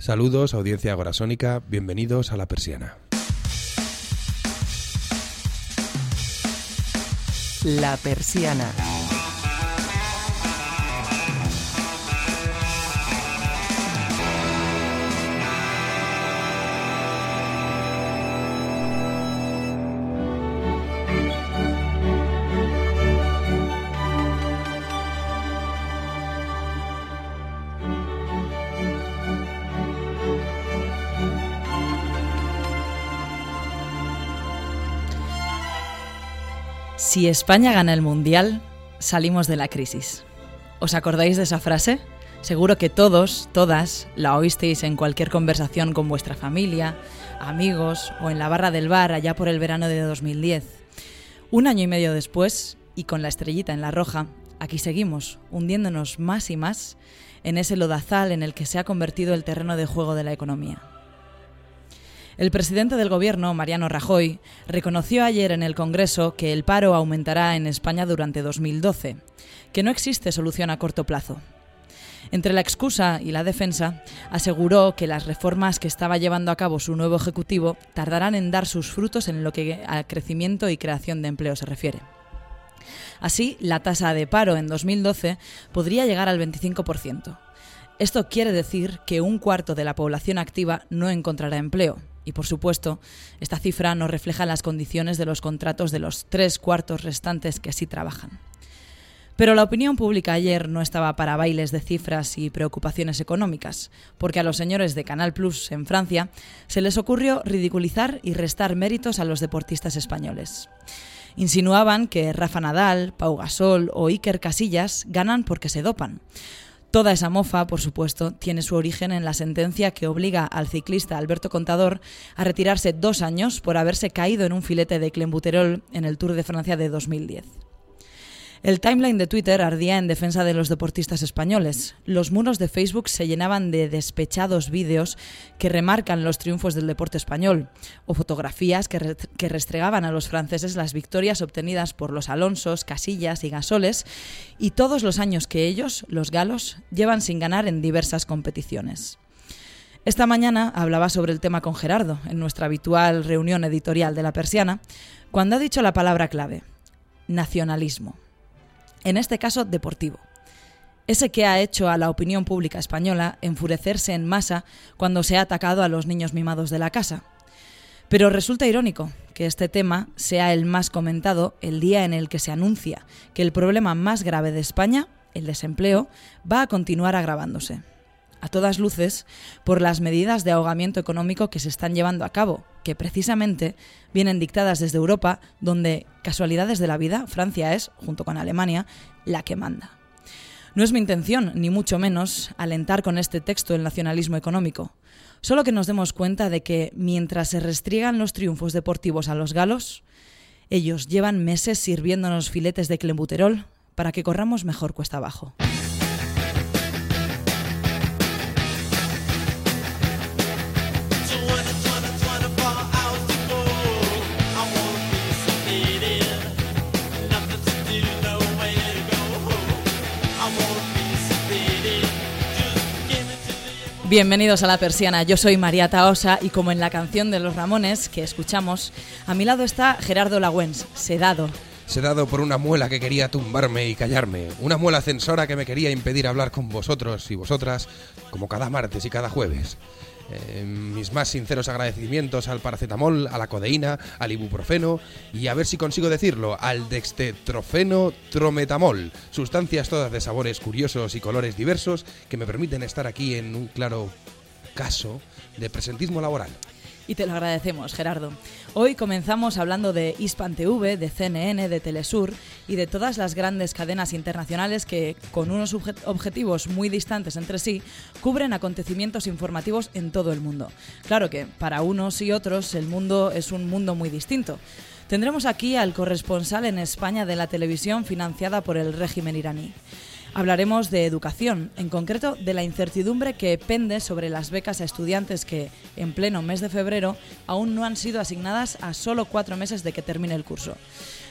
Saludos, audiencia agorasónica, bienvenidos a La Persiana. La Persiana. Si España gana el Mundial, salimos de la crisis. ¿Os acordáis de esa frase? Seguro que todos, todas, la oísteis en cualquier conversación con vuestra familia, amigos o en la barra del bar allá por el verano de 2010. Un año y medio después, y con la estrellita en la roja, aquí seguimos, hundiéndonos más y más en ese lodazal en el que se ha convertido el terreno de juego de la economía. El presidente del Gobierno, Mariano Rajoy, reconoció ayer en el Congreso que el paro aumentará en España durante 2012, que no existe solución a corto plazo. Entre la excusa y la defensa, aseguró que las reformas que estaba llevando a cabo su nuevo Ejecutivo tardarán en dar sus frutos en lo que a crecimiento y creación de empleo se refiere. Así, la tasa de paro en 2012 podría llegar al 25%. Esto quiere decir que un cuarto de la población activa no encontrará empleo, y por supuesto, esta cifra no refleja las condiciones de los contratos de los tres cuartos restantes que sí trabajan. Pero la opinión pública ayer no estaba para bailes de cifras y preocupaciones económicas, porque a los señores de Canal Plus en Francia se les ocurrió ridiculizar y restar méritos a los deportistas españoles. Insinuaban que Rafa Nadal, Pau Gasol o Iker Casillas ganan porque se dopan, Toda esa mofa, por supuesto, tiene su origen en la sentencia que obliga al ciclista Alberto Contador a retirarse dos años por haberse caído en un filete de clenbuterol en el Tour de Francia de 2010. El timeline de Twitter ardía en defensa de los deportistas españoles. Los muros de Facebook se llenaban de despechados vídeos que remarcan los triunfos del deporte español, o fotografías que, que, restregaban a los franceses las victorias obtenidas por los Alonsos, Casillas y Gasoles, y todos los años que ellos, los galos, llevan sin ganar en diversas competiciones. Esta mañana hablaba sobre el tema con Gerardo, en nuestra habitual reunión editorial de la Persiana, cuando ha dicho la palabra clave, nacionalismo en este caso deportivo. Ese que ha hecho a la opinión pública española enfurecerse en masa cuando se ha atacado a los niños mimados de la casa. Pero resulta irónico que este tema sea el más comentado el día en el que se anuncia que el problema más grave de España, el desempleo, va a continuar agravándose a todas luces por las medidas de ahogamiento económico que se están llevando a cabo, que precisamente vienen dictadas desde Europa, donde, casualidades de la vida, Francia es, junto con Alemania, la que manda. No es mi intención, ni mucho menos, alentar con este texto el nacionalismo económico, solo que nos demos cuenta de que mientras se restriegan los triunfos deportivos a los galos, ellos llevan meses sirviéndonos filetes de clenbuterol para que corramos mejor cuesta abajo. Bienvenidos a La Persiana, yo soy María Taosa y como en la canción de los Ramones que escuchamos, a mi lado está Gerardo Lagüens, sedado. Sedado por una muela que quería tumbarme y callarme, una muela censora que me quería impedir hablar con vosotros y vosotras como cada martes y cada jueves. Eh, mis más sinceros agradecimientos al paracetamol, a la codeína, al ibuprofeno y a ver si consigo decirlo, al dextetrofeno trometamol, sustancias todas de sabores curiosos y colores diversos que me permiten estar aquí en un claro caso de presentismo laboral. Y te lo agradecemos, Gerardo. Hoy comenzamos hablando de Hispan TV, de CNN, de Telesur y de todas las grandes cadenas internacionales que, con unos objetivos muy distantes entre sí, cubren acontecimientos informativos en todo el mundo. Claro que para unos y otros el mundo es un mundo muy distinto. Tendremos aquí al corresponsal en España de la televisión financiada por el régimen iraní. Hablaremos de educación, en concreto de la incertidumbre que pende sobre las becas a estudiantes que, en pleno mes de febrero, aún no han sido asignadas a solo cuatro meses de que termine el curso.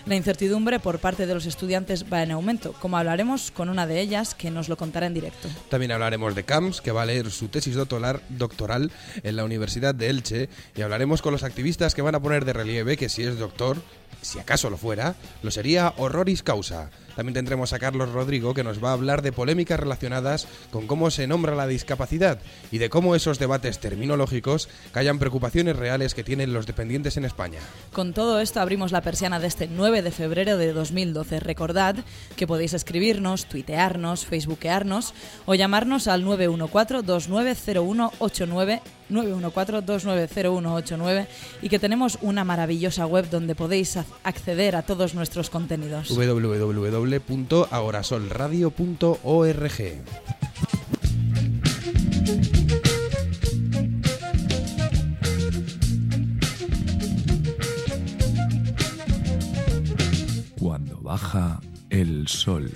La incertidumbre por parte de los estudiantes va en aumento, como hablaremos con una de ellas que nos lo contará en directo. También hablaremos de Camps, que va a leer su tesis doctoral en la Universidad de Elche, y hablaremos con los activistas que van a poner de relieve que si es doctor, si acaso lo fuera, lo sería horroris causa. También tendremos a Carlos Rodrigo que nos va a hablar de polémicas relacionadas con cómo se nombra la discapacidad y de cómo esos debates terminológicos callan preocupaciones reales que tienen los dependientes en España. Con todo esto abrimos la persiana de este 9 de febrero de 2012. Recordad que podéis escribirnos, tuitearnos, facebookearnos o llamarnos al 914-290189 914-290189 y que tenemos una maravillosa web donde podéis acceder a todos nuestros contenidos. www.agorasolradio.org Cuando baja el sol.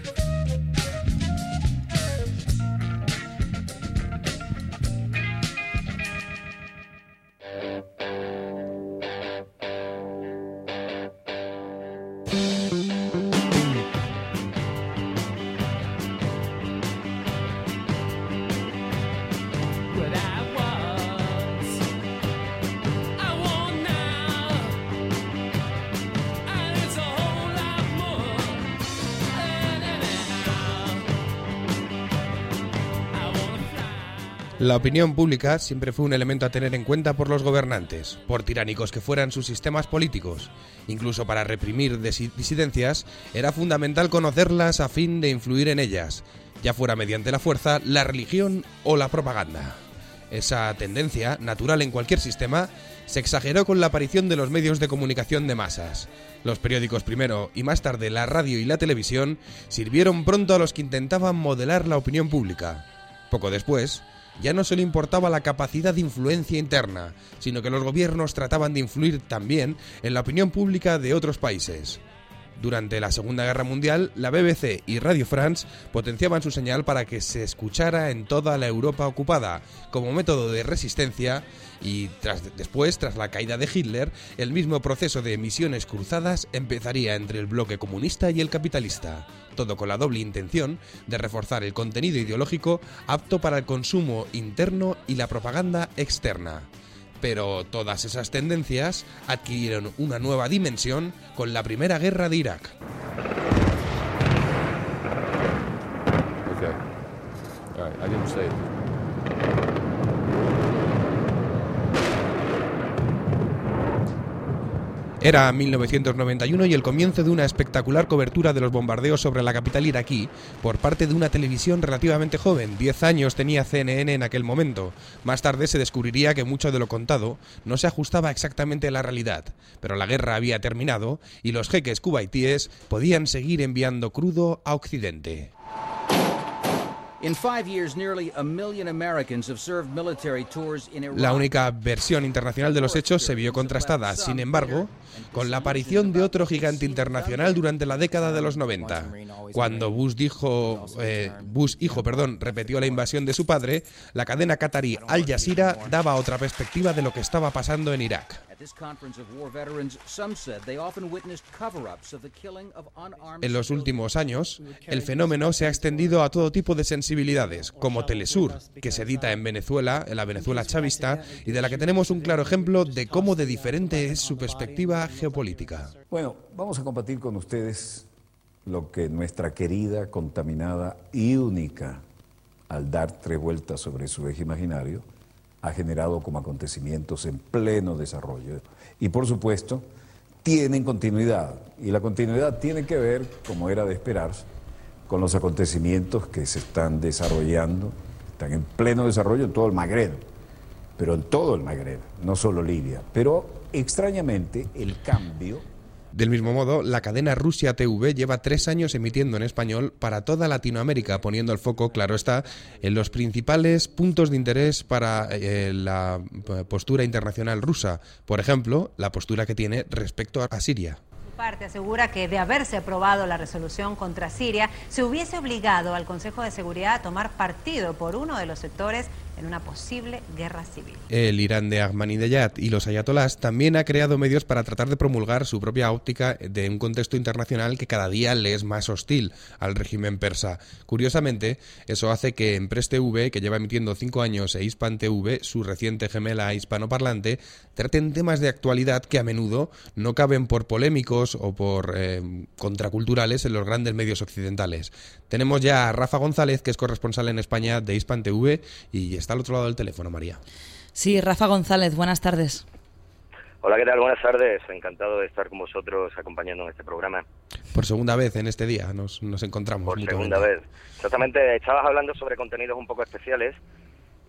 La opinión pública siempre fue un elemento a tener en cuenta por los gobernantes, por tiránicos que fueran sus sistemas políticos. Incluso para reprimir disidencias, era fundamental conocerlas a fin de influir en ellas, ya fuera mediante la fuerza, la religión o la propaganda. Esa tendencia, natural en cualquier sistema, se exageró con la aparición de los medios de comunicación de masas. Los periódicos primero y más tarde la radio y la televisión sirvieron pronto a los que intentaban modelar la opinión pública. Poco después, ya no solo importaba la capacidad de influencia interna, sino que los gobiernos trataban de influir también en la opinión pública de otros países. Durante la Segunda Guerra Mundial, la BBC y Radio France potenciaban su señal para que se escuchara en toda la Europa ocupada, como método de resistencia, y tras, después, tras la caída de Hitler, el mismo proceso de emisiones cruzadas empezaría entre el bloque comunista y el capitalista, todo con la doble intención de reforzar el contenido ideológico apto para el consumo interno y la propaganda externa pero todas esas tendencias adquirieron una nueva dimensión con la Primera Guerra de Irak. Era 1991 y el comienzo de una espectacular cobertura de los bombardeos sobre la capital iraquí por parte de una televisión relativamente joven. Diez años tenía CNN en aquel momento. Más tarde se descubriría que mucho de lo contado no se ajustaba exactamente a la realidad, pero la guerra había terminado y los jeques cubaitíes podían seguir enviando crudo a Occidente. La única versión internacional de los hechos se vio contrastada, sin embargo, con la aparición de otro gigante internacional durante la década de los 90. Cuando Bush dijo, eh, Bush hijo, perdón, repetió la invasión de su padre, la cadena qatarí Al Jazeera daba otra perspectiva de lo que estaba pasando en Irak. En los últimos años, el fenómeno se ha extendido a todo tipo de sensibilidades, como Telesur, que se edita en Venezuela, en la Venezuela chavista, y de la que tenemos un claro ejemplo de cómo de diferente es su perspectiva geopolítica. Bueno, vamos a compartir con ustedes lo que nuestra querida, contaminada y única, al dar tres vueltas sobre su eje imaginario, ha generado como acontecimientos en pleno desarrollo. Y por supuesto, tienen continuidad. Y la continuidad tiene que ver, como era de esperarse, con los acontecimientos que se están desarrollando, están en pleno desarrollo en todo el Magreb, pero en todo el Magreb, no solo Libia. Pero extrañamente el cambio del mismo modo, la cadena Rusia TV lleva tres años emitiendo en español para toda Latinoamérica, poniendo el foco, claro está, en los principales puntos de interés para eh, la postura internacional rusa. Por ejemplo, la postura que tiene respecto a Siria. Parte asegura que de haberse aprobado la resolución contra Siria, se hubiese obligado al Consejo de Seguridad a tomar partido por uno de los sectores en una posible guerra civil. El Irán de Ahmadinejad y los ayatolás también ha creado medios para tratar de promulgar su propia óptica de un contexto internacional que cada día le es más hostil al régimen persa. Curiosamente, eso hace que en Press TV, que lleva emitiendo cinco años, e Hispan TV, su reciente gemela hispanoparlante, traten temas de actualidad que a menudo no caben por polémicos o por eh, contraculturales en los grandes medios occidentales. Tenemos ya a Rafa González, que es corresponsal en España de Hispan TV y está al otro lado del teléfono, María. Sí, Rafa González, buenas tardes. Hola, ¿qué tal? Buenas tardes. Encantado de estar con vosotros acompañando en este programa. Por segunda vez en este día nos, nos encontramos. Por segunda vez. Exactamente, estabas hablando sobre contenidos un poco especiales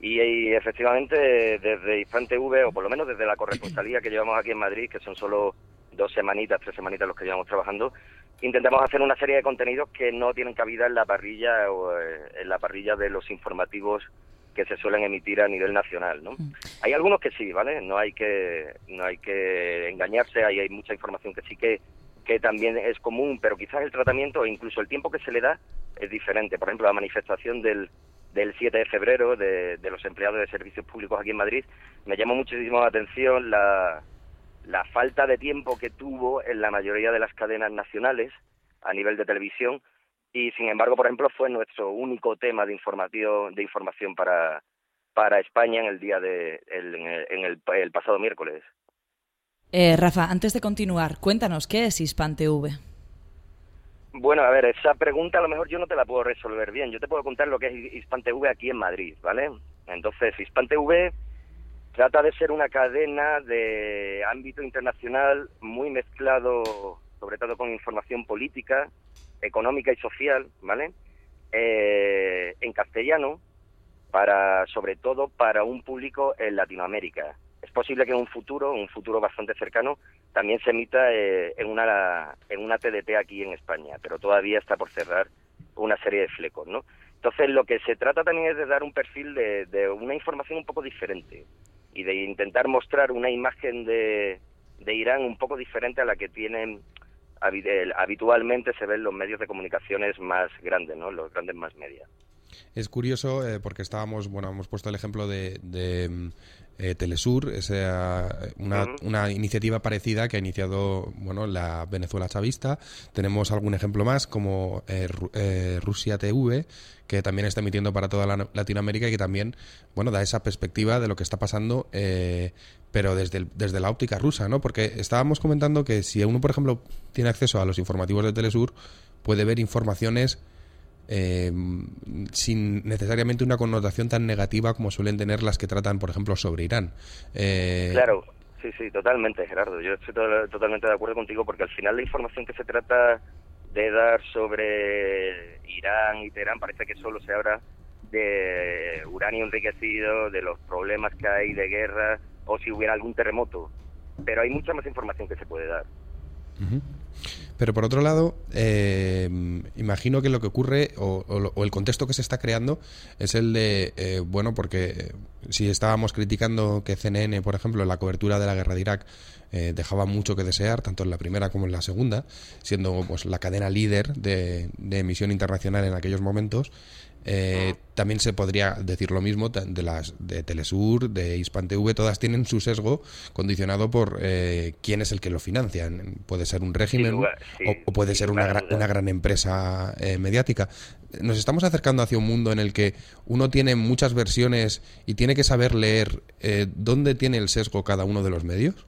y, y efectivamente desde Hispan TV, o por lo menos desde la corresponsalía que llevamos aquí en Madrid, que son solo dos semanitas, tres semanitas los que llevamos trabajando, intentamos hacer una serie de contenidos que no tienen cabida en la parrilla o eh, en la parrilla de los informativos que se suelen emitir a nivel nacional, ¿no? Hay algunos que sí, ¿vale? No hay que no hay que engañarse, hay mucha información que sí que que también es común, pero quizás el tratamiento o incluso el tiempo que se le da es diferente. Por ejemplo, la manifestación del del 7 de febrero de, de los empleados de servicios públicos aquí en Madrid me llamó muchísimo la atención la la falta de tiempo que tuvo en la mayoría de las cadenas nacionales a nivel de televisión y sin embargo, por ejemplo, fue nuestro único tema de información de información para para España en el día de el, en, el, el, pasado miércoles. Eh, Rafa, antes de continuar, cuéntanos qué es Hispan TV. Bueno, a ver, esa pregunta a lo mejor yo no te la puedo resolver bien. Yo te puedo contar lo que es Hispan TV aquí en Madrid, ¿vale? Entonces, Hispan TV trata de ser una cadena de ámbito internacional muy mezclado, sobre todo con información política, económica y social, ¿vale? Eh, en castellano, para sobre todo para un público en Latinoamérica. Es posible que en un futuro, un futuro bastante cercano, también se emita eh, en una en una TDT aquí en España, pero todavía está por cerrar una serie de flecos, ¿no? Entonces lo que se trata también es de dar un perfil de, de una información un poco diferente y de intentar mostrar una imagen de, de Irán un poco diferente a la que tienen habitualmente se ven los medios de comunicaciones más grandes, ¿no? Los grandes más media. Es curioso eh, porque estábamos, bueno, hemos puesto el ejemplo de, de eh, Telesur, es una, una, iniciativa parecida que ha iniciado, bueno, la Venezuela chavista. Tenemos algún ejemplo más como eh, eh, Rusia TV, que también está emitiendo para toda la Latinoamérica y que también, bueno, da esa perspectiva de lo que está pasando, eh, pero desde, el, desde la óptica rusa, ¿no? Porque estábamos comentando que si uno, por ejemplo, tiene acceso a los informativos de Telesur, puede ver informaciones eh, sin necesariamente una connotación tan negativa como suelen tener las que tratan, por ejemplo, sobre Irán. Eh... Claro, sí, sí, totalmente, Gerardo. Yo estoy to totalmente de acuerdo contigo porque al final la información que se trata de dar sobre Irán y Teherán parece que solo se habla de uranio enriquecido, de los problemas que hay de guerra o si hubiera algún terremoto. Pero hay mucha más información que se puede dar. Uh -huh. Pero por otro lado, eh, imagino que lo que ocurre o, o, o, el contexto que se está creando es el de, eh, bueno, porque si estábamos criticando que CNN, por ejemplo, la cobertura de la guerra de Irak eh, dejaba mucho que desear, tanto en la primera como en la segunda, siendo pues la cadena líder de, de emisión internacional en aquellos momentos, eh, también se podría decir lo mismo de las de Telesur, de Hispan TV, todas tienen su sesgo condicionado por eh, quién es el que lo financia. Puede ser un régimen lugar, sí, o, o, puede ser una, gran, una gran empresa eh, mediática. Nos estamos acercando hacia un mundo en el que uno tiene muchas versiones y tiene que saber leer eh, dónde tiene el sesgo cada uno de los medios.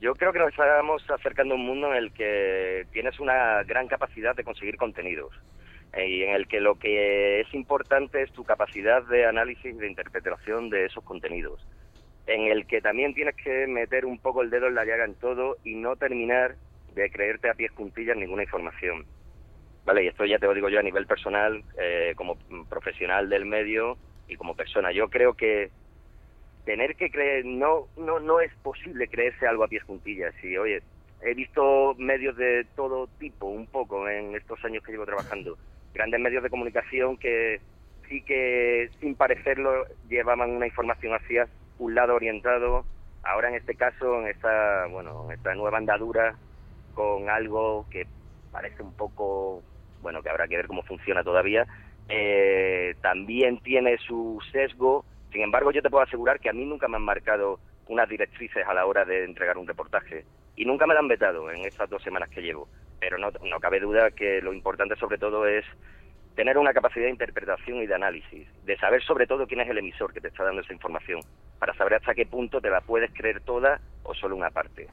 Yo creo que nos estamos acercando a un mundo en el que tienes una gran capacidad de conseguir contenidos y en el que lo que es importante es tu capacidad de análisis y de interpretación de esos contenidos, en el que también tienes que meter un poco el dedo en la llaga en todo y no terminar de creerte a pies juntillas ninguna información. Vale, y esto ya te lo digo yo a nivel personal, eh, como profesional del medio y como persona. Yo creo que tener que creer, no, no, no es posible creerse algo a pies juntillas. Y oye, he visto medios de todo tipo, un poco, en estos años que llevo trabajando grandes medios de comunicación que sí que sin parecerlo llevaban una información hacia un lado orientado ahora en este caso, en esta, bueno, en esta nueva andadura, con algo que parece un poco, bueno, que habrá que ver cómo funciona todavía, eh, también tiene su sesgo. Sin embargo, yo te puedo asegurar que a mí nunca me han marcado unas directrices a la hora de entregar un reportaje y nunca me la han vetado en estas dos semanas que llevo. Pero no, no cabe duda que lo importante sobre todo es tener una capacidad de interpretación y de análisis, de saber sobre todo quién es el emisor que te está dando esa información, para saber hasta qué punto te la puedes creer toda o solo una parte.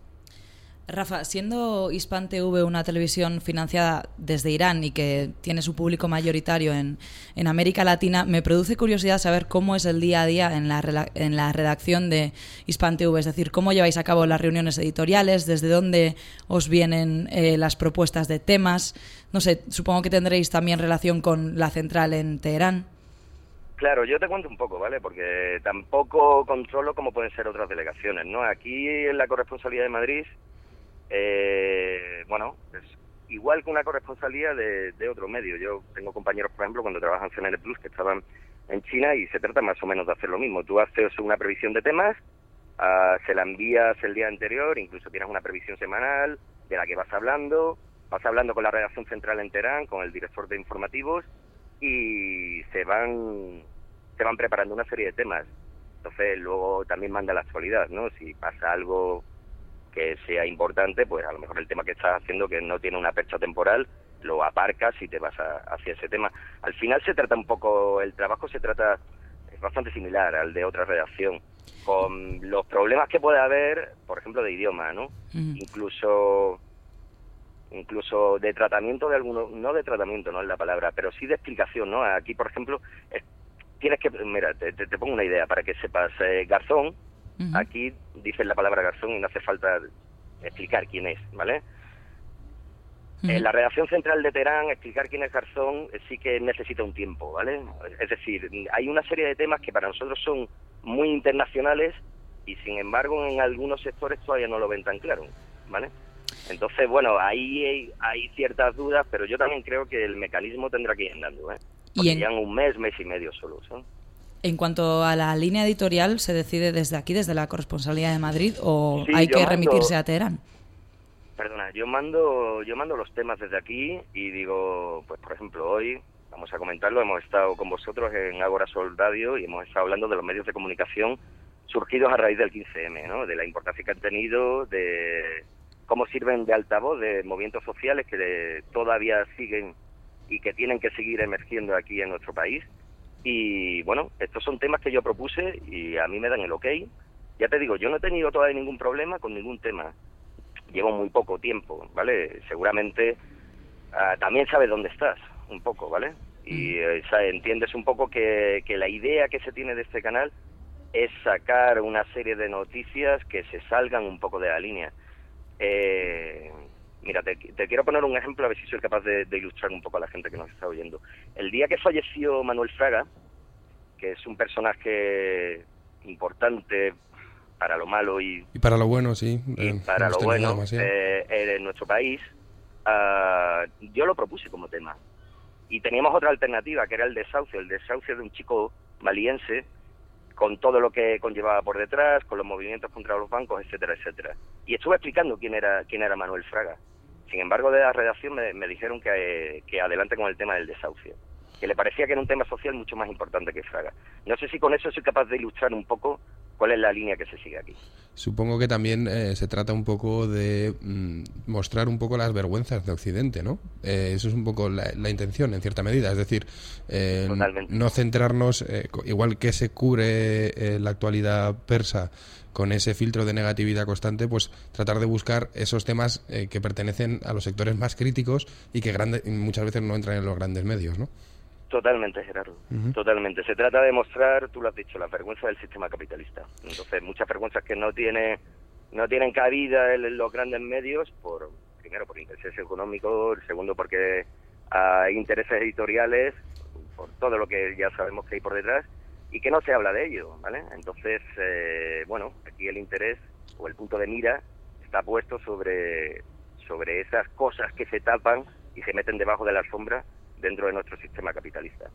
Rafa, siendo Hispan TV una televisión financiada desde Irán y que tiene su público mayoritario en, en, América Latina, me produce curiosidad saber cómo es el día a día en la, en la redacción de Hispan TV, es decir, cómo lleváis a cabo las reuniones editoriales, desde dónde os vienen eh, las propuestas de temas. No sé, supongo que tendréis también relación con la central en Teherán. Claro, yo te cuento un poco, ¿vale? Porque tampoco controlo cómo pueden ser otras delegaciones, ¿no? Aquí en la corresponsalía de Madrid eh, bueno, es igual que una corresponsalía de, otro medio. Yo tengo compañeros, por ejemplo, cuando trabajan en Plus, que estaban en China y se trata más o menos de hacer lo mismo. Tú haces una previsión de temas, uh, se la envías el día anterior, incluso tienes una previsión semanal de la que vas hablando, vas hablando con la redacción central en Teherán, con el director de informativos y se van se van preparando una serie de temas. Entonces luego también manda la actualidad, ¿no? Si pasa algo que sea importante, pues a lo mejor el tema que estás haciendo que no tiene una percha temporal, lo aparcas y te vas hacia ese tema. Al final se trata un poco, el trabajo se trata, es bastante similar al de otra redacción, con los problemas que puede haber, por ejemplo, de idioma, ¿no? Incluso incluso de tratamiento de algunos, no de tratamiento, no es la palabra, pero sí de explicación, ¿no? Aquí, por ejemplo, tienes que, mira, te, te, pongo una idea para que sepas, eh, Garzón, Aquí dicen la palabra garzón y no hace falta explicar quién es, ¿vale? En la redacción central de Teherán, explicar quién es Garzón sí que necesita un tiempo, ¿vale? Es decir, hay una serie de temas que para nosotros son muy internacionales y sin embargo en algunos sectores todavía no lo ven tan claro, ¿vale? Entonces, bueno, ahí hay, hay ciertas dudas, pero yo también creo que el mecanismo tendrá que ir andando, ¿eh? Porque ¿Y un mes, mes y medio solo, ¿sabes? En cuanto a la línea editorial, ¿se decide desde aquí, desde la corresponsalía de Madrid, o hay que remitirse a Teherán? Perdona, yo mando, yo mando los temas desde aquí y digo, pues por ejemplo, hoy vamos a comentarlo, hemos estado con vosotros en Agora Sol Radio y hemos estado hablando de los medios de comunicación surgidos a raíz del 15M, ¿no? de la importancia que han tenido, de cómo sirven de altavoz de movimientos sociales que todavía siguen y que tienen que seguir emergiendo aquí en nuestro país y bueno, estos son temas que yo propuse y a mí me dan el ok. Ya te digo, yo no he tenido todavía ningún problema con ningún tema. Llevo muy poco tiempo, ¿vale? Seguramente ah, también sabes dónde estás, un poco, ¿vale? Y eh, entiendes un poco que, que la idea que se tiene de este canal es sacar una serie de noticias que se salgan un poco de la línea. Eh, Mira, te, quiero poner un ejemplo a ver si soy capaz de, ilustrar un poco a la gente que nos está oyendo. El día que falleció Manuel Fraga, que es un personaje importante para lo malo y, para lo bueno, sí. Eh, para lo bueno eh, en nuestro país, uh, yo lo propuse como tema. Y teníamos otra alternativa, que era el desahucio, el desahucio de un chico maliense con todo lo que conllevaba por detrás, con los movimientos contra los bancos, etcétera, etcétera. Y estuve explicando quién era quién era Manuel Fraga. Sin embargo, de la redacción me, dijeron que, que adelante con el tema del desahucio, que le parecía que era un tema social mucho más importante que Fraga. No sé si con eso soy capaz de ilustrar un poco cuál es la línea que se sigue aquí. Supongo que también eh, se trata un poco de mm, mostrar un poco las vergüenzas de Occidente, ¿no? Eh, eso es un poco la, intención, en cierta medida. Es decir, eh, no centrarnos, igual que se cubre la actualidad persa con ese filtro de negatividad constante, pues tratar de buscar esos temas que pertenecen a los sectores más críticos y que grande, muchas veces no entran en los grandes medios, ¿no? Totalmente, Gerardo. Totalmente. Se trata de mostrar, tú lo has dicho, la vergüenza del sistema capitalista. Entonces, muchas vergüenzas que no tiene no tienen cabida en los grandes medios por primero por intereses económicos, segundo porque hay intereses editoriales, por todo lo que ya sabemos que hay por detrás y que no se habla de ello, ¿vale? Entonces, eh, bueno, aquí el interés o el punto de mira está puesto sobre sobre esas cosas que se tapan y se meten debajo de la alfombra dentro de nuestro sistema capitalista.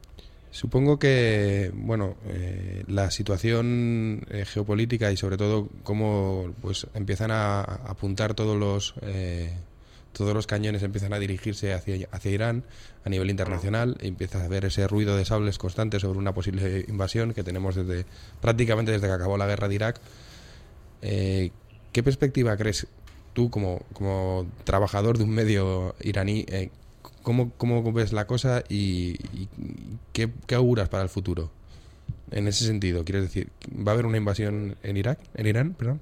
Supongo que, bueno, eh, la situación eh, geopolítica y sobre todo cómo pues empiezan a apuntar todos los eh, todos los cañones empiezan a dirigirse hacia, hacia Irán a nivel internacional y empieza a haber ese ruido de sables constante sobre una posible invasión que tenemos desde prácticamente desde que acabó la guerra de Irak. Eh, ¿Qué perspectiva crees tú como, como trabajador de un medio iraní? Eh, ¿cómo, ¿Cómo ves la cosa y, y qué, qué auguras para el futuro? En ese sentido, ¿quieres decir, va a haber una invasión en Irak, en Irán, perdón?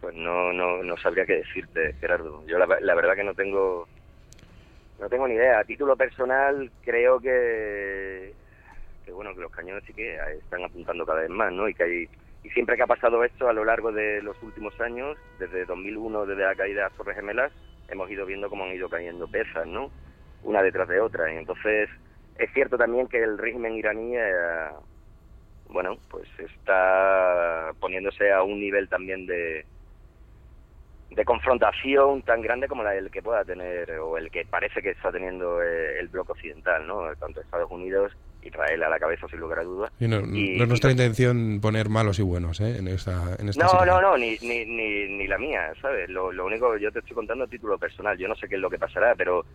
Pues no, no, no sabría qué decirte, Gerardo. Yo la, verdad que no tengo, no tengo ni idea. A título personal, creo que, que bueno, que los cañones sí que están apuntando cada vez más, ¿no? Y que hay, y siempre que ha pasado esto a lo largo de los últimos años, desde 2001, desde la caída de las Torres Gemelas, hemos ido viendo cómo han ido cayendo pesas, ¿no? Una detrás de otra. Y entonces, es cierto también que el régimen iraní, eh, bueno, pues está poniéndose a un nivel también de, de confrontación tan grande como la el que pueda tener o el que parece que está teniendo eh, el bloque occidental, ¿no? Tanto Estados Unidos, Israel a la cabeza sin lugar a dudas. Y no, Y- no es nuestra intención poner malos y buenos ¿eh? en esta, en esta No, situación. no, no, ni, ni, ni, ni la mía, ¿sabes? Lo, lo único, yo te estoy contando a título personal, yo no sé qué es lo que pasará, pero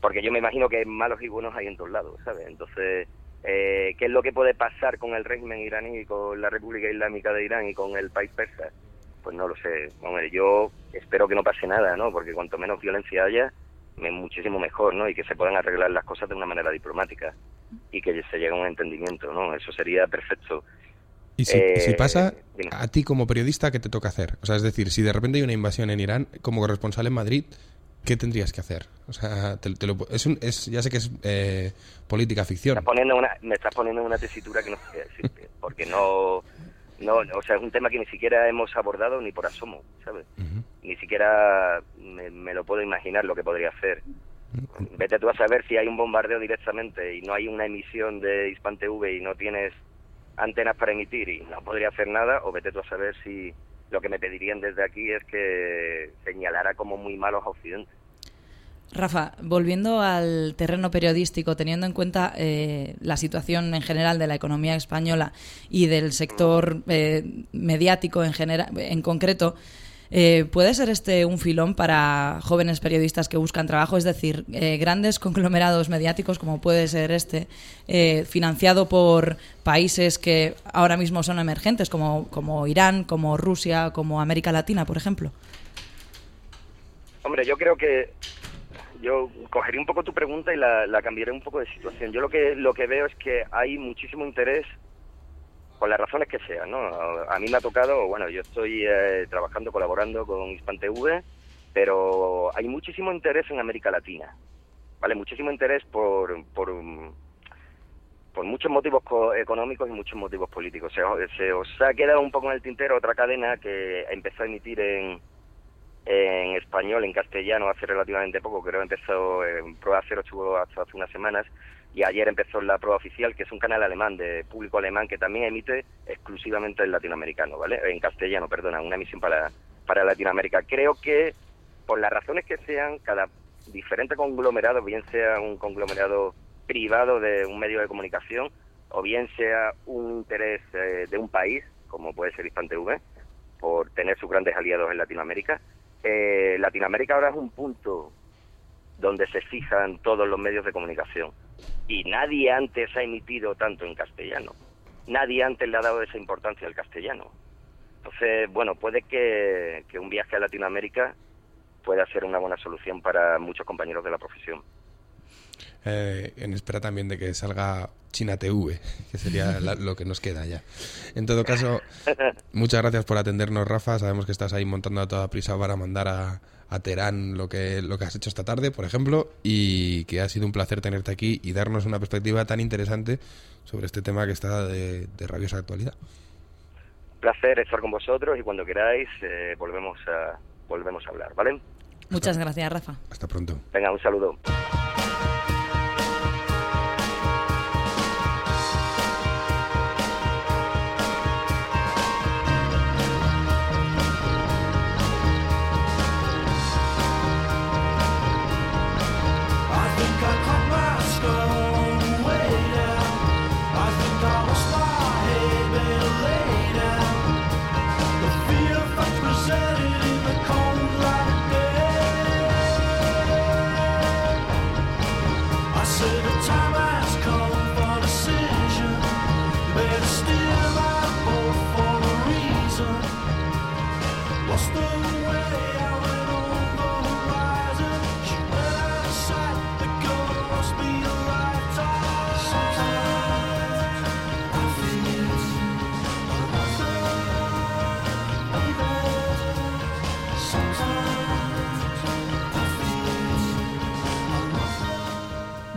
porque yo me imagino que malos y buenos hay en todos lados, ¿sabes? Entonces, eh, ¿qué es lo que puede pasar con el régimen iraní, con la República Islámica de Irán y con el país persa? Pues no lo sé. Hombre, yo espero que no pase nada, ¿no? Porque cuanto menos violencia haya, muchísimo mejor, ¿no? Y que se puedan arreglar las cosas de una manera diplomática y que se llegue a un entendimiento, ¿no? Eso sería perfecto. Y si, Eh, si pasa, dime. a ti como periodista, ¿qué te toca hacer? O sea, es decir, si de repente hay una invasión en Irán, como corresponsal en Madrid, ¿qué tendrías que hacer? O sea, te- te lo- es un, es, ya sé que es eh, política ficción. estás poniendo una, me estás poniendo en una tesitura que no sé qué decirte, porque no, no, o sea, es un tema que ni siquiera hemos abordado ni por asomo, ¿sabes? Ni siquiera me, me lo puedo imaginar lo que podría hacer. Vete tú a saber si hay un bombardeo directamente y no hay una emisión de Hispan TV y no tienes antenas para emitir y no podría hacer nada, o vete tú a saber si lo que me pedirían desde aquí es que señalara como muy malos a Occidente. Rafa, volviendo al terreno periodístico, teniendo en cuenta eh, la situación en general de la economía española y del sector eh, mediático en, genera- en concreto, eh, ¿puede ser este un filón para jóvenes periodistas que buscan trabajo? Es decir, grandes conglomerados mediáticos como puede ser este, financiado por países que ahora mismo son emergentes, como, como Irán, como Rusia, como América Latina, por ejemplo. Hombre, yo creo que yo cogería un poco tu pregunta y la, la cambiaré un poco de situación. Yo lo que lo que veo es que hay muchísimo interés por las razones que sean, ¿no? A, mí me ha tocado, bueno, yo estoy eh, trabajando, colaborando con Hispan TV, pero hay muchísimo interés en América Latina, ¿vale? Muchísimo interés por, por, por muchos motivos co- económicos y muchos motivos políticos. Se, se os ha quedado un poco en el tintero otra cadena que empezó a emitir en, en español, en castellano, hace relativamente poco, creo que empezó en Prueba Cero, estuvo hasta hace unas semanas, y ayer empezó la Prueba Oficial, que es un canal alemán, de público alemán, que también emite exclusivamente en latinoamericano, ¿vale? En castellano, perdona, una emisión para, para Latinoamérica. Creo que, por las razones que sean, cada diferente conglomerado, bien sea un conglomerado privado de un medio de comunicación, o bien sea un interés eh, de un país, como puede ser Hispan TV, por tener sus grandes aliados en Latinoamérica, eh, Latinoamérica ahora es un punto donde se fijan todos los medios de comunicación. Y nadie antes ha emitido tanto en castellano. Nadie antes le ha dado esa importancia al castellano. Entonces, bueno, puede que, que un viaje a Latinoamérica pueda ser una buena solución para muchos compañeros de la profesión. Eh, en espera también de que salga China TV, que sería la- lo que nos queda ya. En todo caso, muchas gracias por atendernos, Rafa. Sabemos que estás ahí montando a toda prisa para mandar a, a Teherán lo que, lo que has hecho esta tarde, por ejemplo, y que ha sido un placer tenerte aquí y darnos una perspectiva tan interesante sobre este tema que está de, de rabiosa actualidad. placer estar con vosotros y cuando queráis eh, volvemos a volvemos a hablar, ¿vale? Muchas gracias, Rafa. Hasta pronto. Venga, un saludo.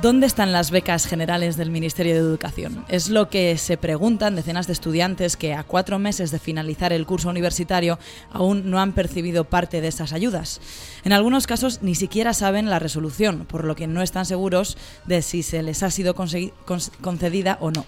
¿Dónde están las becas generales del Ministerio de Educación? Es lo que se preguntan decenas de estudiantes que a cuatro meses de finalizar el curso universitario aún no han percibido parte de esas ayudas. En algunos casos ni siquiera saben la resolución, por lo que no están seguros de si se les ha sido concedida o no.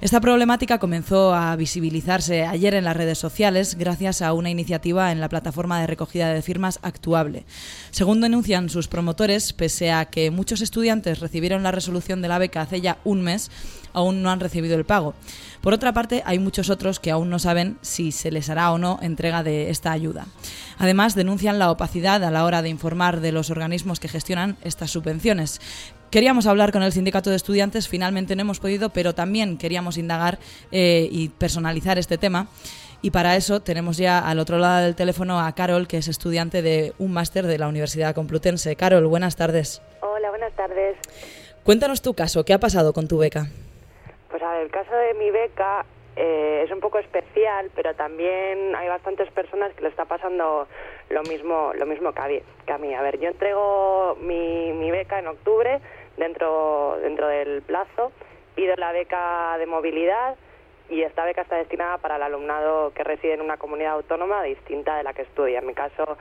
Esta problemática comenzó a visibilizarse ayer en las redes sociales gracias a una iniciativa en la plataforma de recogida de firmas Actuable. Según denuncian sus promotores, pese a que muchos estudiantes recibieron la resolución de la beca hace ya un mes, aún no han recibido el pago. Por otra parte, hay muchos otros que aún no saben si se les hará o no entrega de esta ayuda. Además, denuncian la opacidad a la hora de informar de los organismos que gestionan estas subvenciones. Queríamos hablar con el sindicato de estudiantes, finalmente no hemos podido, pero también queríamos indagar eh, y personalizar este tema. Y para eso tenemos ya al otro lado del teléfono a Carol, que es estudiante de un máster de la Universidad Complutense. Carol, buenas tardes. Hola, buenas tardes. Cuéntanos tu caso, ¿qué ha pasado con tu beca? Pues a ver, el caso de mi beca eh, es un poco especial, pero también hay bastantes personas que le está pasando lo mismo, lo mismo que a, mí, que a mí. A ver, yo entrego mi, mi beca en octubre dentro, dentro del plazo. Pido la beca de movilidad y esta beca está destinada para el alumnado que reside en una comunidad autónoma distinta de la que estudia. En mi caso,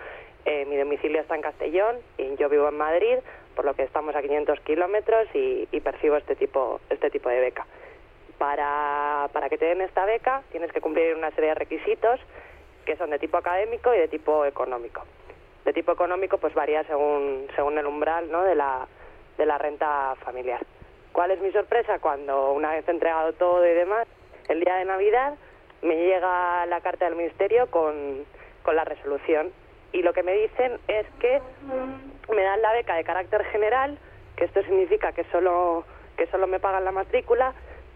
eh, mi domicilio está en Castellón y yo vivo en Madrid, por lo que estamos a 500 kilómetros y, percibo este tipo, este tipo de beca. Para, para que te den esta beca tienes que cumplir una serie de requisitos que son de tipo académico y de tipo económico. De tipo económico pues varía según, según el umbral ¿no? de, la, de la renta familiar. ¿Cuál es mi sorpresa? Cuando una vez entregado todo y demás, el día de Navidad me llega la carta del Ministerio con, con la resolución y lo que me dicen es que me dan la beca de carácter general, que esto significa que solo, que solo me pagan la matrícula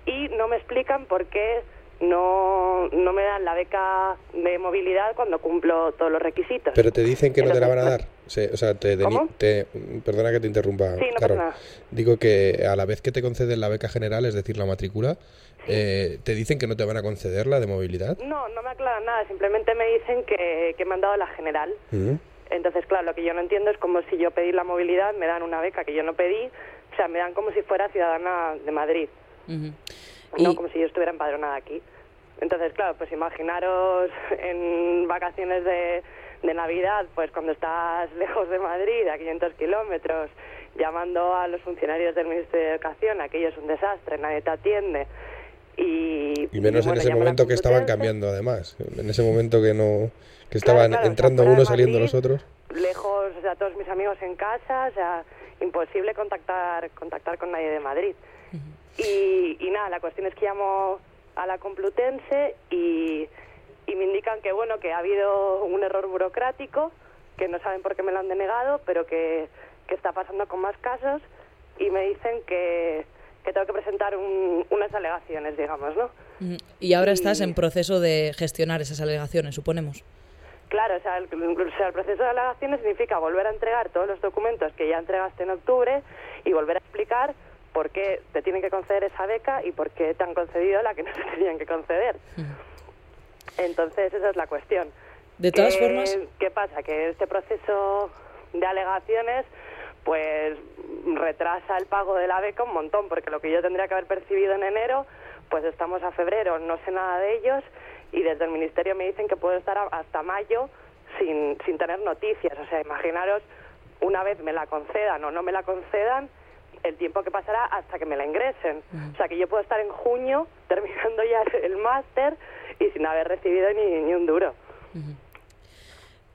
y no me explican por qué no, no me dan la beca de movilidad cuando cumplo todos los requisitos. Pero te dicen que no te la van a dar. o sea, te, perdona que te interrumpa, sí, Digo que a la vez que te conceden la beca general, es decir, la matrícula, eh, ¿te dicen que no te van a conceder la de movilidad? No, no me aclaran nada. Simplemente me dicen que, que me han dado la general. Mm. Entonces, claro, lo que yo no entiendo es como si yo pedí la movilidad, me dan una beca que yo no pedí. O sea, me dan como si fuera ciudadana de Madrid no como si yo estuviera empadronada aquí. Entonces, claro, pues imaginaros en vacaciones de, de Navidad, pues cuando estás lejos de Madrid, a 500 kilómetros, llamando a los funcionarios del Ministerio de Educación, aquello es un desastre, nadie te atiende. Y, y menos en ese momento que estaban cambiando, además. En ese momento que no que estaban entrando unos, saliendo los otros. Lejos, o sea, todos mis amigos en casa, o sea, imposible contactar contactar con nadie de Madrid. Y, nada, la cuestión es que llamo a la Complutense y, me indican que bueno que ha habido un error burocrático, que no saben por qué me lo han denegado, pero que, está pasando con más casos y me dicen que, tengo que presentar unas alegaciones, digamos, ¿no? Y ahora estás en proceso de gestionar esas alegaciones, suponemos. Claro, o sea, el, o sea, el proceso de alegaciones significa volver a entregar todos los documentos que ya entregaste en octubre y volver a explicar por qué te tienen que conceder esa beca y por qué te han concedido la que no te tenían que conceder. Entonces, esa es la cuestión. De todas eh, formas... ¿Qué pasa? Que este proceso de alegaciones pues retrasa el pago de la beca un montón, porque lo que yo tendría que haber percibido en enero, pues estamos a febrero, no sé nada de ellos, y desde el Ministerio me dicen que puedo estar hasta mayo sin, sin tener noticias. O sea, imaginaros, una vez me la concedan o no me la concedan, el tiempo que pasará hasta que me la ingresen. O sea, que yo puedo estar en junio terminando ya el máster y sin haber recibido ni, ni un duro.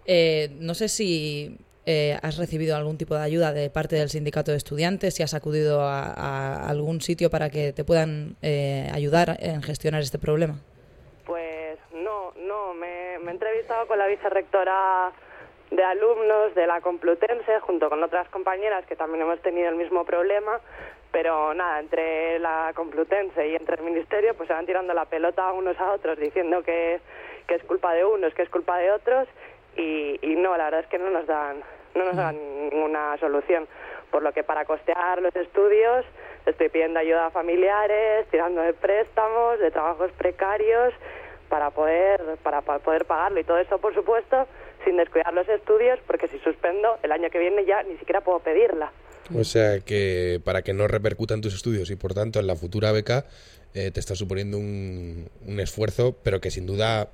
Eh, no sé si eh, has recibido algún tipo de ayuda de parte del sindicato de estudiantes, si has acudido a, algún sitio para que te puedan eh, ayudar en gestionar este problema. Pues no, no, me, me he entrevistado con la vicerrectora de alumnos de la Complutense, junto con otras compañeras que también hemos tenido el mismo problema, pero nada, entre la Complutense y entre el Ministerio, pues se van tirando la pelota unos a otros, diciendo que, que es culpa de unos, que es culpa de otros, y, y no, la verdad es que no nos dan, no nos dan ninguna solución. Por lo que para costear los estudios estoy pidiendo ayuda a familiares, tirando de préstamos, de trabajos precarios, para poder, para poder pagarlo. Y todo eso, por supuesto, sin descuidar los estudios, porque si suspendo, el año que viene ya ni siquiera puedo pedirla. O sea que para que no repercutan tus estudios y por tanto en la futura beca eh, te está suponiendo un, un esfuerzo, pero que sin duda,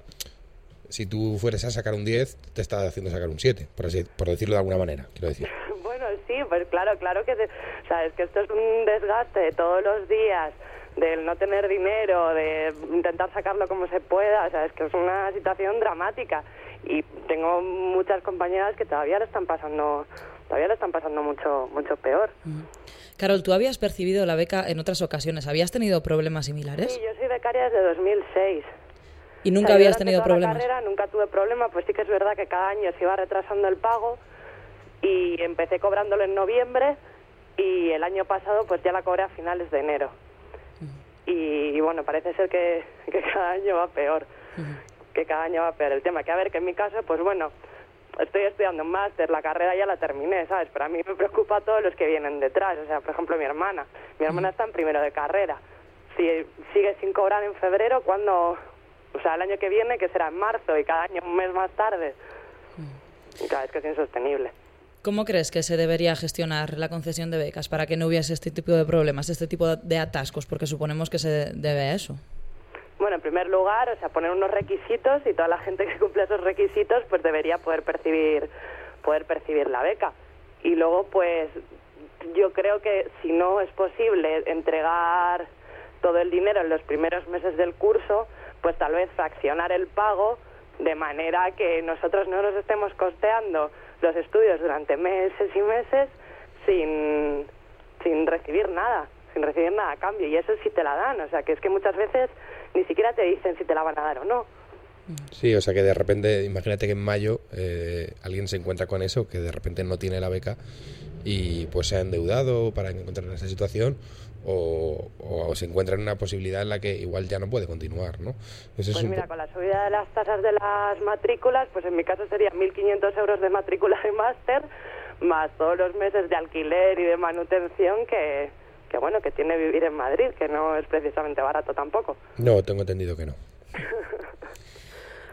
si tú fueres a sacar un 10, te está haciendo sacar un 7, por, así, por decirlo de alguna manera, quiero decir. Bueno, sí, pues claro, claro que, te- sabes que esto es un desgaste de todos los días, del no tener dinero, de intentar sacarlo como se pueda, o sea, es que es una situación dramática y tengo muchas compañeras que todavía lo están pasando, todavía lo están pasando mucho, mucho peor. Carol, tú habías percibido la beca en otras ocasiones. ¿Habías tenido problemas similares? Sí, yo soy becaria desde 2006. ¿Y O nunca sea, habías tenido toda la problemas? carrera nunca tuve problema, pues sí que es verdad que cada año se iba retrasando el pago y empecé cobrándolo en noviembre y el año pasado pues ya la cobré a finales de enero. Y, y bueno, parece ser que, que cada año va peor, que cada año va peor. El tema que a ver, que en mi caso, pues bueno, estoy estudiando un máster, la carrera ya la terminé, ¿sabes? Pero a mí me preocupa a todos los que vienen detrás, o sea, por ejemplo, mi hermana. Mi hermana está en primero de carrera. Si sigue sin cobrar en febrero, ¿cuándo? O sea, el año que viene, que será en marzo, y cada año un mes más tarde. Y cada vez que es insostenible. ¿Cómo crees que se debería gestionar la concesión de becas para que no hubiese este tipo de problemas, este tipo de atascos? Porque suponemos que se debe a eso. Bueno, en primer lugar, o sea, poner unos requisitos y toda la gente que cumple esos requisitos pues debería poder percibir poder percibir la beca. Y luego pues yo creo que si no es posible entregar todo el dinero en los primeros meses del curso, pues tal vez fraccionar el pago de manera que nosotros no nos estemos costeando los estudios durante meses y meses sin, sin recibir nada, sin recibir nada a cambio. Y eso sí te la dan, o sea que es que muchas veces ni siquiera te dicen si te la van a dar o no. Sí, o sea que de repente, imagínate que en mayo eh, alguien se encuentra con eso, que de repente no tiene la beca y pues se ha endeudado para encontrar esa situación o, o se encuentra en una posibilidad en la que igual ya no puede continuar, ¿no? Ese Pues mira, con la subida de las tasas de las matrículas, pues en mi caso serían 1.500 euros de matrícula de máster, más todos los meses de alquiler y de manutención que, que, bueno, que tiene vivir en Madrid, que no es precisamente barato tampoco. No, tengo entendido que no.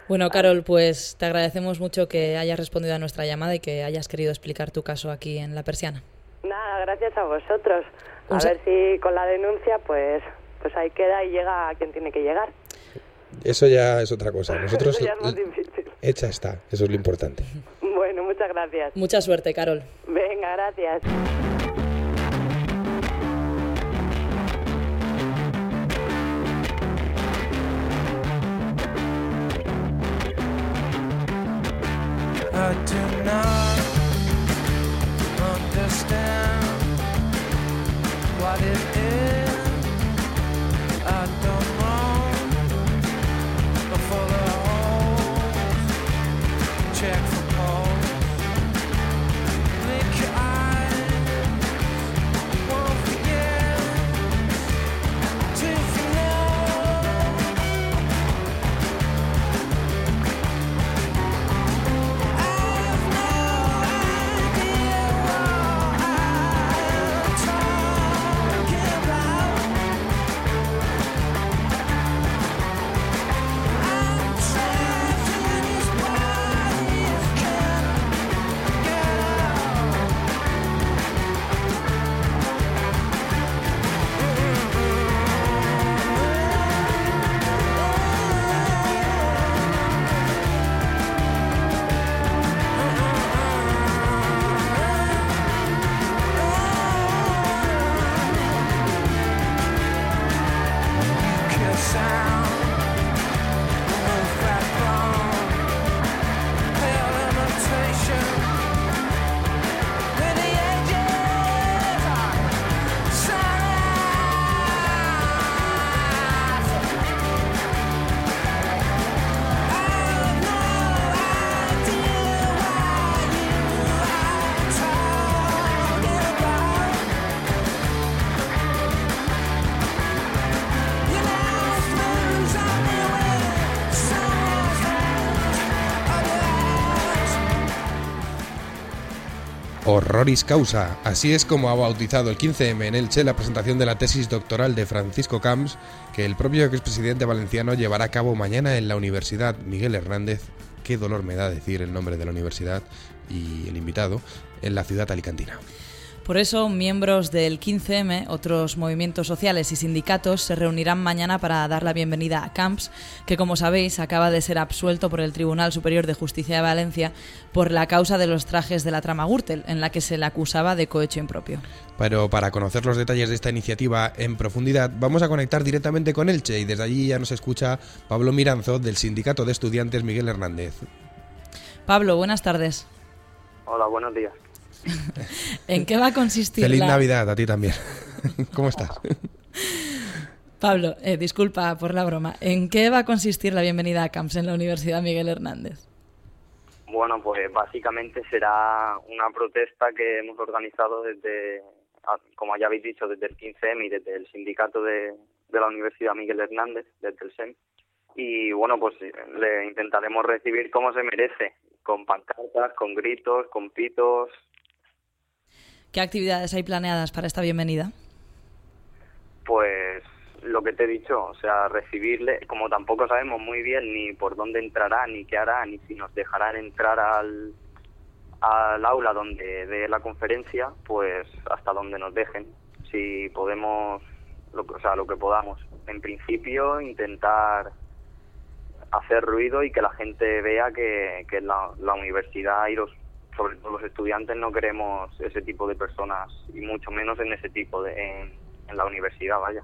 Bueno, Carol, pues te agradecemos mucho que hayas respondido a nuestra llamada y que hayas querido explicar tu caso aquí en La Persiana. Nada, gracias a vosotros. A Un sa- ver si con la denuncia, pues, pues ahí queda y llega a quien tiene que llegar. Eso ya es otra cosa. Nosotros Eso ya es más difícil. hecha está, eso es lo importante. Bueno, muchas gracias. Mucha suerte, Carol. Venga, gracias. I do not what it Horroris causa. Así es como ha bautizado el 15M en Elche la presentación de la tesis doctoral de Francisco Camps, que el propio expresidente valenciano llevará a cabo mañana en la Universidad Miguel Hernández. Qué dolor me da decir el nombre de la universidad y el invitado en la ciudad alicantina. Por eso, miembros del 15M, otros movimientos sociales y sindicatos se reunirán mañana para dar la bienvenida a Camps, que como sabéis acaba de ser absuelto por el Tribunal Superior de Justicia de Valencia por la causa de los trajes de la trama Gürtel, en la que se le acusaba de cohecho impropio. Pero para conocer los detalles de esta iniciativa en profundidad, vamos a conectar directamente con Elche y desde allí ya nos escucha Pablo Miranzo del Sindicato de Estudiantes Miguel Hernández. Pablo, buenas tardes. Hola, buenos días. ¿En qué va a consistir Feliz la... Navidad a ti también. ¿Cómo estás? Pablo, eh, disculpa por la broma. ¿En qué va a consistir la bienvenida a Camps en la Universidad Miguel Hernández? Bueno, pues básicamente será una protesta que hemos organizado desde, como ya habéis dicho, desde el 15M y desde el sindicato de, de la Universidad Miguel Hernández, desde el SEM. Y bueno, pues le intentaremos recibir como se merece, con pancartas, con gritos, con pitos. ¿Qué actividades hay planeadas para esta bienvenida? Pues lo que te he dicho, o sea, recibirle, como tampoco sabemos muy bien ni por dónde entrará, ni qué hará, ni si nos dejarán entrar al, al aula donde dé la conferencia, pues hasta donde nos dejen, si podemos, lo, o sea, lo que podamos. En principio, intentar hacer ruido y que la gente vea que, que la, la universidad y los sobre todo los estudiantes no queremos ese tipo de personas y mucho menos en ese tipo de en, en la universidad vaya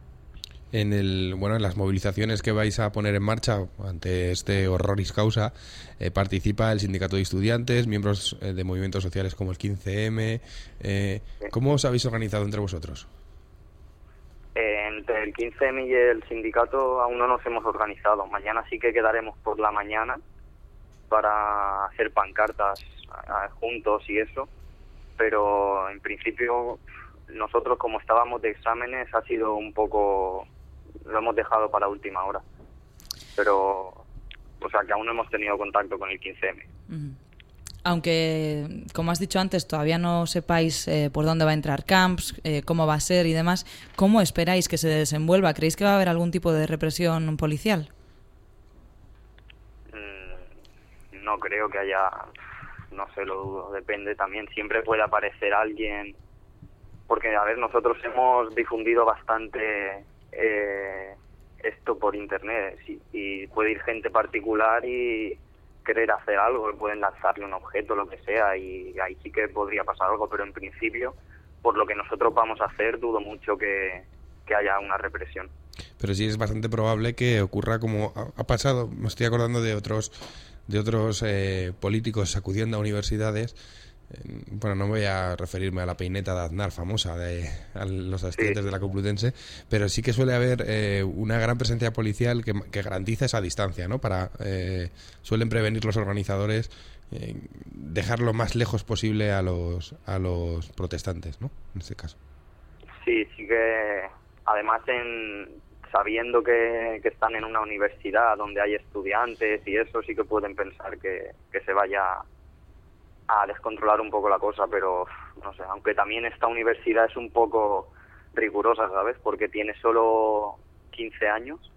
En el bueno en las movilizaciones que vais a poner en marcha ante este horroris causa eh, participa el sindicato de estudiantes, miembros eh, de movimientos sociales como el 15M. eh, ¿Cómo os habéis organizado entre vosotros? Eh, entre el 15M y el sindicato aún no nos hemos organizado mañana sí que quedaremos por la mañana para hacer pancartas juntos y eso pero en principio nosotros como estábamos de exámenes ha sido un poco lo hemos dejado para última hora pero o sea que aún no hemos tenido contacto con el 15M Ujú. Aunque, como has dicho antes, todavía no sepáis eh, por dónde va a entrar Camps, eh, cómo va a ser y demás, ¿cómo esperáis que se desenvuelva? ¿Creéis que va a haber algún tipo de represión policial? Mm, no creo que haya, no sé, lo dudo, depende también, siempre puede aparecer alguien, porque a ver, nosotros hemos difundido bastante eh, esto por internet sí, y puede ir gente particular y querer hacer algo, pueden lanzarle un objeto, lo que sea, y ahí sí que podría pasar algo, pero en principio, por lo que nosotros vamos a hacer, dudo mucho que, que haya una represión. Pero sí es bastante probable que ocurra como ha pasado. Me estoy acordando de otros de otros eh, políticos sacudiendo a universidades. Eh, Bueno, no voy a referirme a la peineta de Aznar famosa de a los estudiantes de la Complutense, pero sí que suele haber eh, una gran presencia policial que, que garantiza esa distancia, ¿no? Para eh, suelen prevenir los organizadores eh, dejar lo más lejos posible a los a los protestantes, ¿no? En este caso. Sí, sí que además en sabiendo que, que están en una universidad donde hay estudiantes y eso sí que pueden pensar que, que se vaya a descontrolar un poco la cosa, pero no sé, aunque también esta universidad es un poco rigurosa, ¿sabes? Porque tiene solo 15 años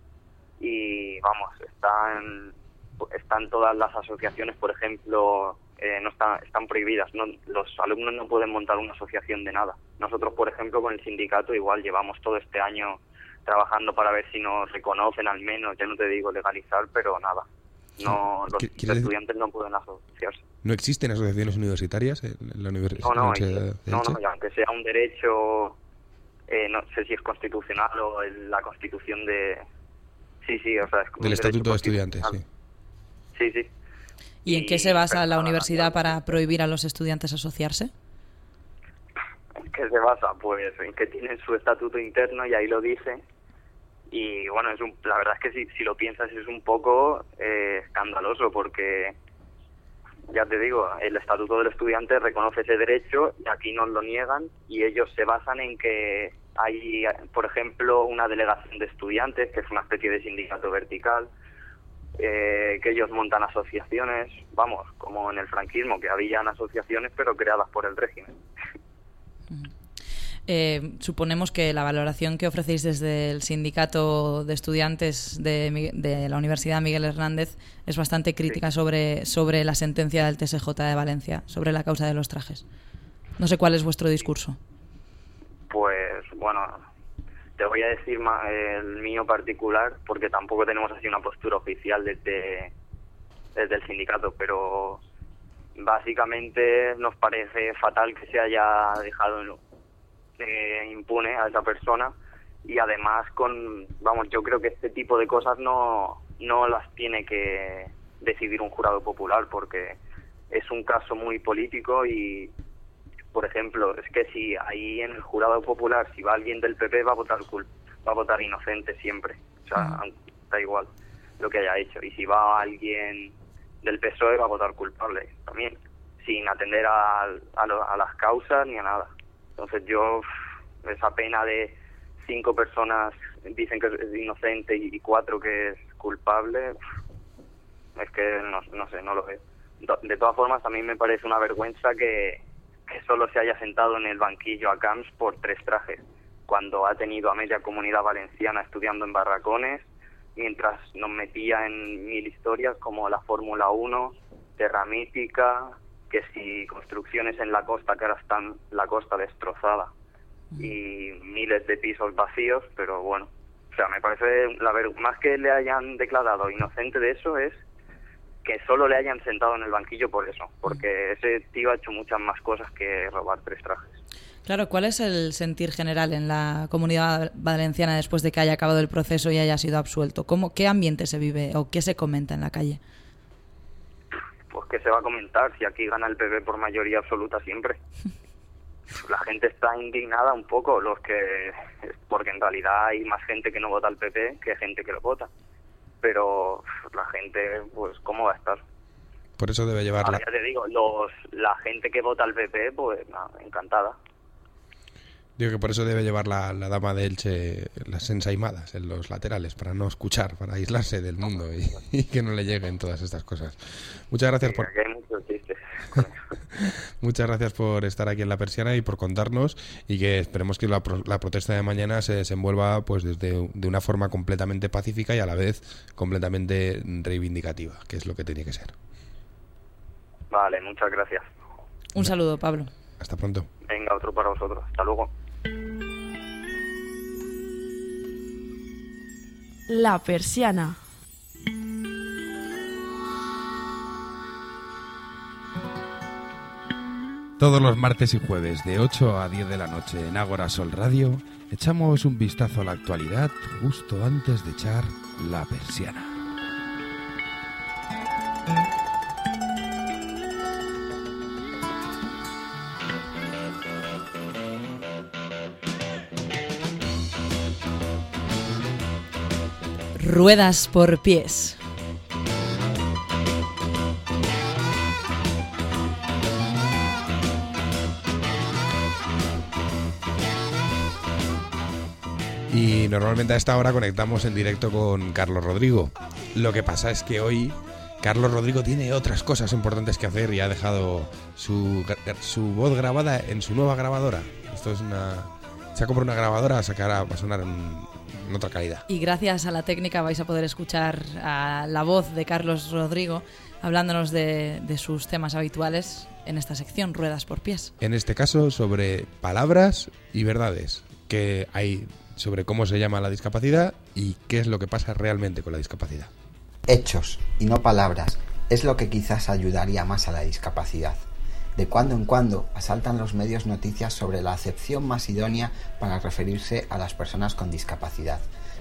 y vamos, están están todas las asociaciones, por ejemplo, eh, no están, están prohibidas. No, los alumnos no pueden montar una asociación de nada. Nosotros, por ejemplo, con el sindicato igual llevamos todo este año trabajando para ver si nos reconocen al menos, ya no te digo legalizar, pero nada. No, los ¿Qui- quiere decir- estudiantes no pueden asociarse. ¿No existen asociaciones universitarias en la univers- No, no, Universidad hay- de no, no, y aunque sea un derecho, eh, no sé si es constitucional o en la constitución de... Sí, sí, o sea, es como Del Estatuto de Estudiantes, sí. Sí, sí. ¿Y en qué se basa la universidad para prohibir a los estudiantes asociarse? ¿En qué se basa? Pues en que tienen su estatuto interno y ahí lo dice. Y bueno, es un, la verdad es que si, lo piensas es un poco eh, escandaloso porque, ya te digo, el estatuto del estudiante reconoce ese derecho y aquí nos lo niegan y ellos se basan en que hay, por ejemplo, una delegación de estudiantes, que es una especie de sindicato vertical, eh, que ellos montan asociaciones, vamos, como en el franquismo, que habían asociaciones pero creadas por el régimen. Eh, suponemos que la valoración que ofrecéis desde el sindicato de estudiantes de, la Universidad Miguel Hernández es bastante crítica sobre, sobre la sentencia del TSJ de Valencia, sobre la causa de los trajes. No sé cuál es vuestro discurso. Pues bueno, te voy a decir el mío particular porque tampoco tenemos así una postura oficial desde, desde el sindicato, pero básicamente nos parece fatal que se haya dejado eh, impune a esa persona y además con, vamos, yo creo que este tipo de cosas no, no las tiene que decidir un jurado popular porque es un caso muy político y, por ejemplo, es que si ahí en el jurado popular, si va alguien del PP, va a votar cul va a votar inocente siempre. O sea, da igual lo que haya hecho. Y si va alguien del PSOE, va a votar culpable también, sin atender a, a, lo- a las causas ni a nada. Entonces yo, esa pena de cinco personas dicen que es inocente y cuatro que es culpable, es que no, no sé, no lo veo. De todas formas, a mí me parece una vergüenza que, que solo se haya sentado en el banquillo a Camps por tres trajes, cuando ha tenido a media comunidad valenciana estudiando en barracones, mientras nos metía en mil historias como la Fórmula 1, Terra Mítica, que si construcciones en la costa, que ahora están la costa destrozada, y miles de pisos vacíos, pero bueno, o sea, me parece, la ver- más que le hayan declarado inocente de eso es que solo le hayan sentado en el banquillo por eso, porque ese tío ha hecho muchas más cosas que robar tres trajes. Claro, ¿cuál es el sentir general en la comunidad valenciana después de que haya acabado el proceso y haya sido absuelto? ¿Cómo, ¿Qué ambiente se vive o qué se comenta en la calle? Pues que se va a comentar si aquí gana el PP por mayoría absoluta siempre. La gente está indignada un poco, los que porque en realidad hay más gente que no vota al PP que gente que lo vota. Pero la gente, pues, ¿cómo va a estar? Por eso debe llevarla. Ahora ya te digo, los, la gente que vota al PP, pues, encantada. Digo que por eso debe llevar la, la dama de Elche las ensaimadas en los laterales, para no escuchar, para aislarse del mundo y, y que no le lleguen todas estas cosas. Muchas gracias por muchas gracias por estar aquí en la persiana y por contarnos y que esperemos que la, pro- la protesta de mañana se desenvuelva pues desde de una forma completamente pacífica y a la vez completamente reivindicativa, que es lo que tiene que ser. Vale, muchas gracias. Un saludo, Pablo. Hasta pronto. Venga, otro para vosotros. Hasta luego. La persiana. Todos los martes y jueves de 8 a 10 de la noche en Ágora Sol Radio echamos un vistazo a la actualidad justo antes de echar la persiana. Ruedas por pies. Y normalmente a esta hora conectamos en directo con Carlos Rodrigo. Lo que pasa es que hoy Carlos Rodrigo tiene otras cosas importantes que hacer y ha dejado su, su voz grabada en su nueva grabadora. Esto es una... Se ha comprado una grabadora, sacará, va a sonar en otra calidad. Y gracias a la técnica vais a poder escuchar a la voz de Carlos Rodrigo hablándonos de, de sus temas habituales en esta sección, Ruedas por pies. En este caso sobre palabras y verdades que hay sobre cómo se llama la discapacidad y qué es lo que pasa realmente con la discapacidad. Hechos y no palabras es lo que quizás ayudaría más a la discapacidad. De cuando en cuando asaltan los medios noticias sobre la acepción más idónea para referirse a las personas con discapacidad.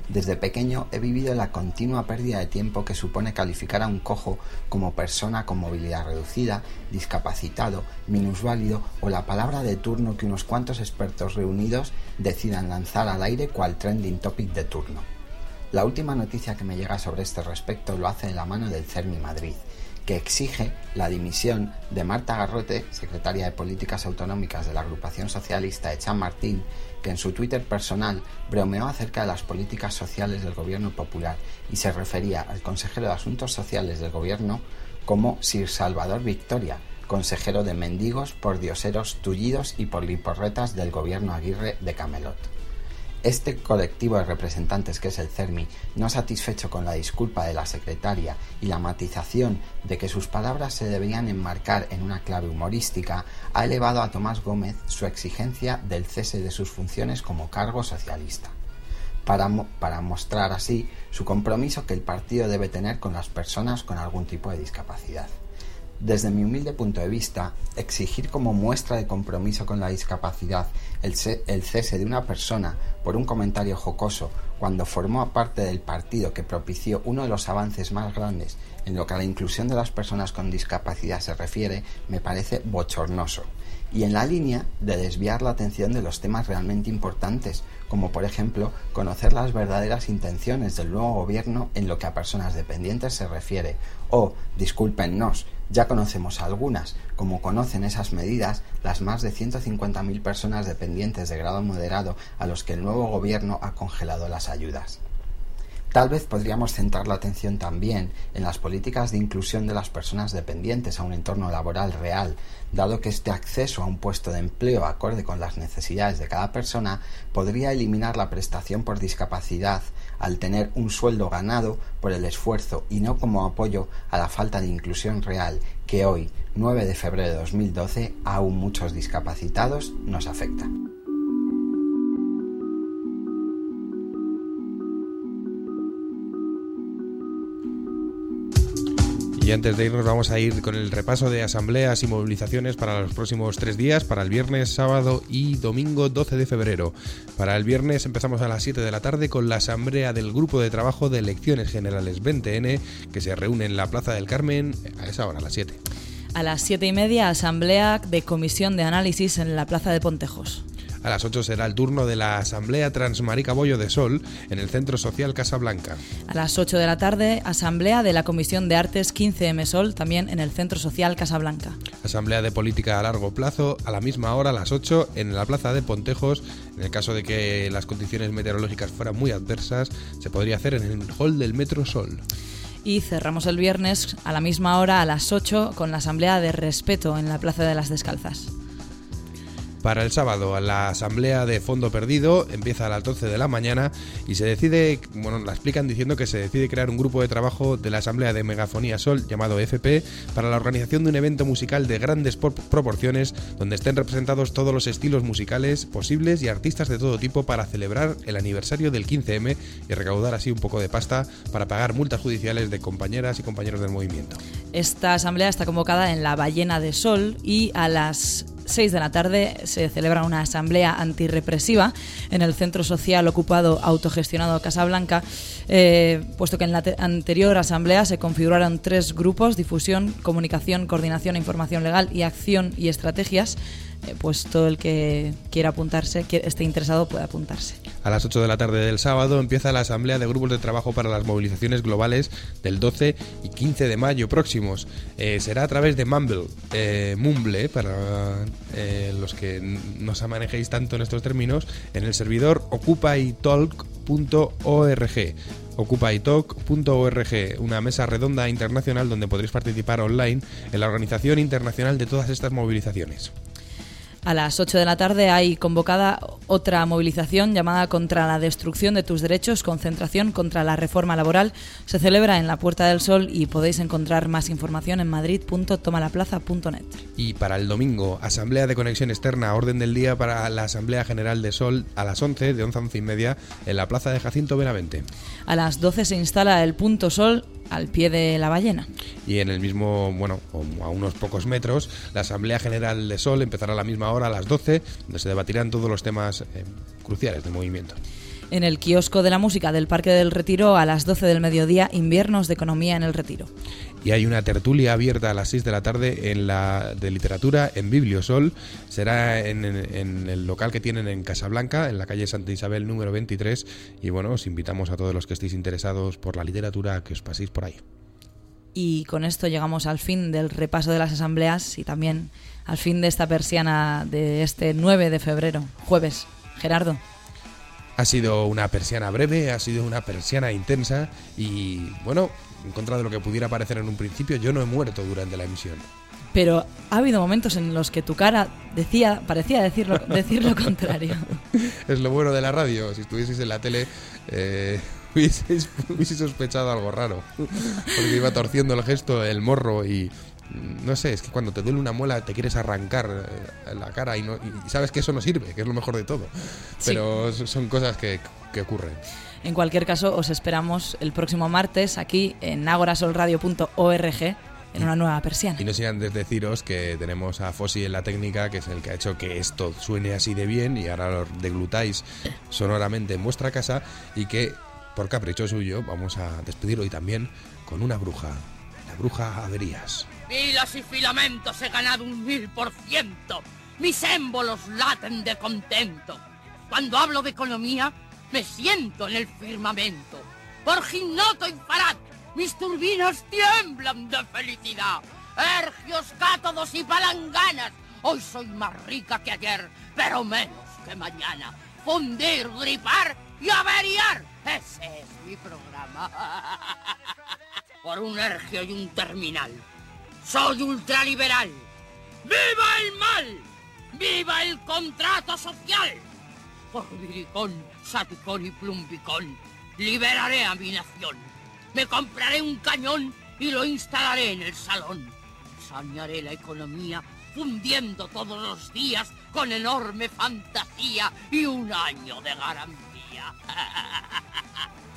Desde pequeño he vivido la continua pérdida de tiempo que supone calificar a un cojo como persona con movilidad reducida, discapacitado, minusválido o la palabra de turno que unos cuantos expertos reunidos decidan lanzar al aire cual trending topic de turno. La última noticia que me llega sobre este respecto lo hace de la mano del CERMI Madrid, que exige la dimisión de Marta Garrote, secretaria de Políticas Autonómicas de la agrupación socialista Echan Martín, que en su Twitter personal bromeó acerca de las políticas sociales del gobierno popular y se refería al consejero de Asuntos Sociales del gobierno como Sir Salvador Victoria, consejero de mendigos, pordioseros, tullidos y poliporretas del gobierno Aguirre de Camelot. Este colectivo de representantes que es el CERMI, no satisfecho con la disculpa de la secretaria y la matización de que sus palabras se deberían enmarcar en una clave humorística, ha elevado a Tomás Gómez su exigencia del cese de sus funciones como cargo socialista para, para mostrar así su compromiso que el partido debe tener con las personas con algún tipo de discapacidad. Desde mi humilde punto de vista, exigir como muestra de compromiso con la discapacidad el, se- el cese de una persona por un comentario jocoso cuando formó parte del partido que propició uno de los avances más grandes en lo que a la inclusión de las personas con discapacidad se refiere me parece bochornoso. Y en la línea de desviar la atención de los temas realmente importantes, como por ejemplo conocer las verdaderas intenciones del nuevo gobierno en lo que a personas dependientes se refiere, o, discúlpennos, ya conocemos algunas, como conocen esas medidas las más de 150.000 personas dependientes de grado moderado a los que el nuevo gobierno ha congelado las ayudas. Tal vez podríamos centrar la atención también en las políticas de inclusión de las personas dependientes a un entorno laboral real, dado que este acceso a un puesto de empleo acorde con las necesidades de cada persona podría eliminar la prestación por discapacidad al tener un sueldo ganado por el esfuerzo y no como apoyo a la falta de inclusión real que hoy, 9 de febrero de 2012, a aún muchos discapacitados nos afecta. Y antes de irnos vamos a ir con el repaso de asambleas y movilizaciones para los próximos tres días, para el viernes, sábado y domingo 12 de febrero. Para el viernes empezamos a las 7 de la tarde con la asamblea del Grupo de Trabajo de Elecciones Generales 20N, que se reúne en la Plaza del Carmen a esa hora, a las 7. A las siete y media, asamblea de comisión de análisis en la Plaza de Pontejos. A las 8 será el turno de la Asamblea Transmarica Bollo de Sol en el Centro Social Casa Blanca. A las 8 de la tarde, asamblea de la Comisión de Artes 15M Sol, también en el Centro Social Casablanca. Asamblea de Política a Largo Plazo a la misma hora, a las 8, en la Plaza de Pontejos. En el caso de que las condiciones meteorológicas fueran muy adversas, se podría hacer en el hall del Metro Sol. Y cerramos el viernes a la misma hora, a las 8, con la asamblea de respeto en la Plaza de las Descalzas. Para el sábado, la asamblea de Fondo Perdido empieza a las 12 de la mañana y se decide, bueno, la explican diciendo que se decide crear un grupo de trabajo de la asamblea de Megafonía Sol llamado FP para la organización de un evento musical de grandes por- proporciones donde estén representados todos los estilos musicales posibles y artistas de todo tipo para celebrar el aniversario del 15M y recaudar así un poco de pasta para pagar multas judiciales de compañeras y compañeros del movimiento. Esta asamblea está convocada en la Ballena de Sol y a las 6 de la tarde se celebra una asamblea antirrepresiva en el centro social ocupado autogestionado Casablanca, eh, puesto que en la te- anterior asamblea se configuraron tres grupos, difusión, comunicación, coordinación e información legal y acción y estrategias, pues todo el que quiera apuntarse, que esté interesado puede apuntarse. A las 8 de la tarde del sábado empieza la asamblea de grupos de trabajo para las movilizaciones globales del 12 y 15 de mayo próximos. Eh, será a través de Mumble, eh, Mumble, para eh, los que no se manejéis tanto en estos términos, en el servidor occupytalk.org occupytalk.org, una mesa redonda internacional donde podréis participar online en la organización internacional de todas estas movilizaciones. A las 8 de la tarde hay convocada otra movilización llamada Contra la destrucción de tus derechos, concentración contra la reforma laboral. Se celebra en la Puerta del Sol y podéis encontrar más información en madrid.tomalaplaza.net. Y para el domingo, Asamblea de Conexión Externa, orden del día para la Asamblea General de Sol a las 11, de 11 a 11 y media, en la Plaza de Jacinto Benavente. A las 12 se instala el punto Sol al pie de la ballena. Y en el mismo, bueno, a unos pocos metros, la Asamblea General de Sol empezará a la misma hora, a las 12, donde se debatirán todos los temas eh, cruciales del movimiento. En el kiosco de la música del Parque del Retiro a las 12 del mediodía, inviernos de economía en el Retiro. Y hay una tertulia abierta a las 6 de la tarde en la de literatura en Bibliosol. Será en, en- en el local que tienen en Casablanca, en la calle Santa Isabel número 23. Y bueno, os invitamos a todos los que estéis interesados por la literatura a que os paséis por ahí. Y con esto llegamos al fin del repaso de las asambleas y también al fin de esta persiana de este 9 de febrero, jueves. Gerardo. Ha sido una persiana breve, ha sido una persiana intensa y bueno, en contra de lo que pudiera parecer en un principio, yo no he muerto durante la emisión. Pero ha habido momentos en los que tu cara decía, parecía decir lo, decir lo contrario. Es lo bueno de la radio. Si estuvieseis en la tele, eh, hubieseis, hubieseis sospechado algo raro. Porque iba torciendo el gesto, el morro y. mm, No sé, es que cuando te duele una muela te quieres arrancar eh, la cara y, no, y sabes que eso no sirve, que es lo mejor de todo. Pero son cosas que, que ocurren. En cualquier caso, os esperamos el próximo martes aquí en agorasolradio.org en una nueva persiana. Y no sé antes deciros que tenemos a Fossi en la técnica, que es el que ha hecho que esto suene así de bien y ahora lo deglutáis sonoramente en vuestra casa y que por capricho suyo vamos a despedir hoy también con una bruja, la bruja Averías. Filas y filamentos he ganado un mil por ciento. Mis émbolos laten de contento. Cuando hablo de economía, me siento en el firmamento. Por Gignoto y Farad, mis turbinas tiemblan de felicidad. Ergios, cátodos y palanganas, hoy soy más rica que ayer, pero menos que mañana. Fundir, gripar y averiar, ese es mi programa. Por un ergio y un terminal. Soy ultraliberal. ¡Viva el mal! ¡Viva el contrato social! Por Viricón, Saticón y Plumbicón, liberaré a mi nación. Me compraré un cañón y lo instalaré en el salón. Sanearé la economía fundiendo todos los días con enorme fantasía y un año de garantía.